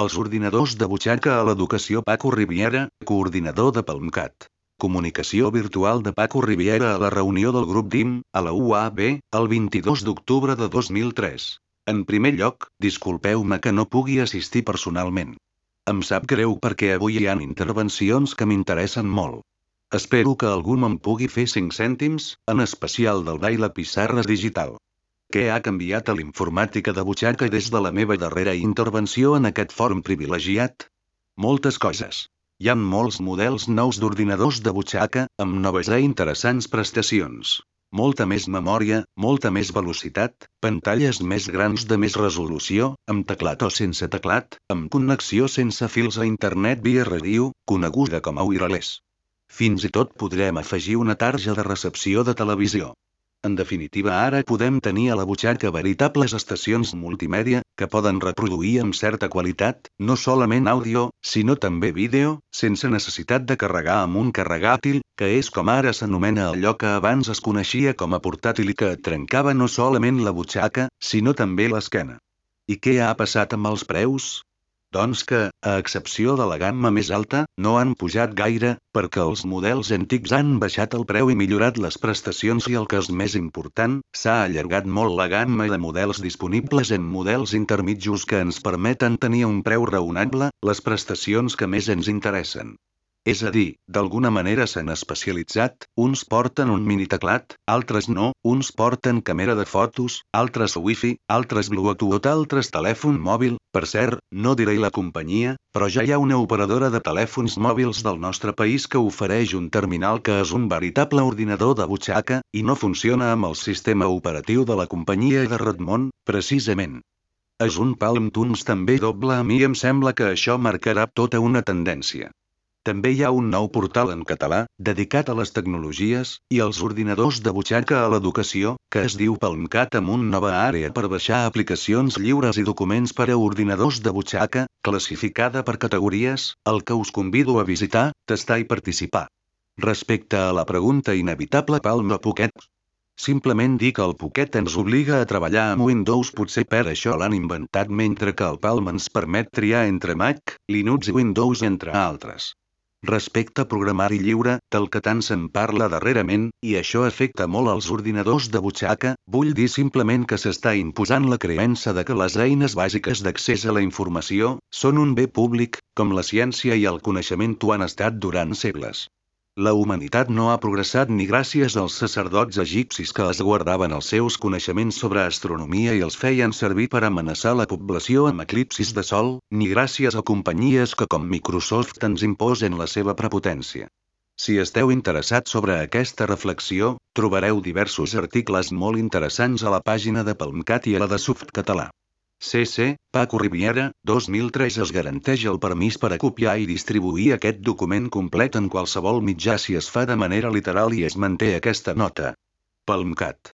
Els ordinadors de butxaca a l'educació Paco Riviera, coordinador de Palmcat. Comunicació virtual de Paco Riviera a la reunió del grup DIM, a la UAB, el 22 d'octubre de 2003. En primer lloc, disculpeu-me que no pugui assistir personalment. Em sap greu perquè avui hi han intervencions que m'interessen molt. Espero que algú me'n pugui fer 5 cèntims, en especial del Braille Pissarres Digital. Què ha canviat a l'informàtica de butxaca des de la meva darrera intervenció en aquest fòrum privilegiat? Moltes coses. Hi ha molts models nous d'ordinadors de butxaca, amb noves i interessants prestacions. Molta més memòria, molta més velocitat, pantalles més grans de més resolució, amb teclat o sense teclat, amb connexió sense fils a internet via ràdio, coneguda com a wireless. Fins i tot podrem afegir una tarja de recepció de televisió. En definitiva ara podem tenir a la butxaca veritables estacions multimèdia, que poden reproduir amb certa qualitat, no solament àudio, sinó també vídeo, sense necessitat de carregar amb un carregàtil, que és com ara s'anomena allò que abans es coneixia com a portàtil i que trencava no solament la butxaca, sinó també l'esquena. I què ha passat amb els preus? Doncs que, a excepció de la gamma més alta, no han pujat gaire, perquè els models antics han baixat el preu i millorat les prestacions i el que és més important, s'ha allargat molt la gamma de models disponibles en models intermitjos que ens permeten tenir un preu raonable, les prestacions que més ens interessen. És a dir, d'alguna manera s'han especialitzat, uns porten un mini teclat, altres no, uns porten càmera de fotos, altres wifi, altres bluetooth, altres telèfon mòbil, per cert, no diré la companyia, però ja hi ha una operadora de telèfons mòbils del nostre país que ofereix un terminal que és un veritable ordinador de butxaca, i no funciona amb el sistema operatiu de la companyia de Redmond, precisament. És un Palm Tunes també doble a mi em sembla que això marcarà tota una tendència. També hi ha un nou portal en català, dedicat a les tecnologies i als ordinadors de butxaca a l'educació, que es diu Palmcat amb una nova àrea per baixar aplicacions lliures i documents per a ordinadors de butxaca, classificada per categories, el que us convido a visitar, tastar i participar. Respecte a la pregunta inevitable Palm o Pocket, Simplement dir que el Pocket ens obliga a treballar amb Windows potser per això l'han inventat mentre que el Palm ens permet triar entre Mac, Linux i Windows entre altres. Respecte a programari lliure, del que tant se'n parla darrerament, i això afecta molt als ordinadors de butxaca, vull dir simplement que s'està imposant la creença de que les eines bàsiques d'accés a la informació són un bé públic, com la ciència i el coneixement ho han estat durant segles. La humanitat no ha progressat ni gràcies als sacerdots egipcis que es guardaven els seus coneixements sobre astronomia i els feien servir per amenaçar la població amb eclipsis de sol, ni gràcies a companyies que com Microsoft ens imposen la seva prepotència. Si esteu interessats sobre aquesta reflexió, trobareu diversos articles molt interessants a la pàgina de Palmcat i a la de Softcatalà. CC, Paco Riviera, 2003 es garanteix el permís per a copiar i distribuir aquest document complet en qualsevol mitjà si es fa de manera literal i es manté aquesta nota. Palmcat.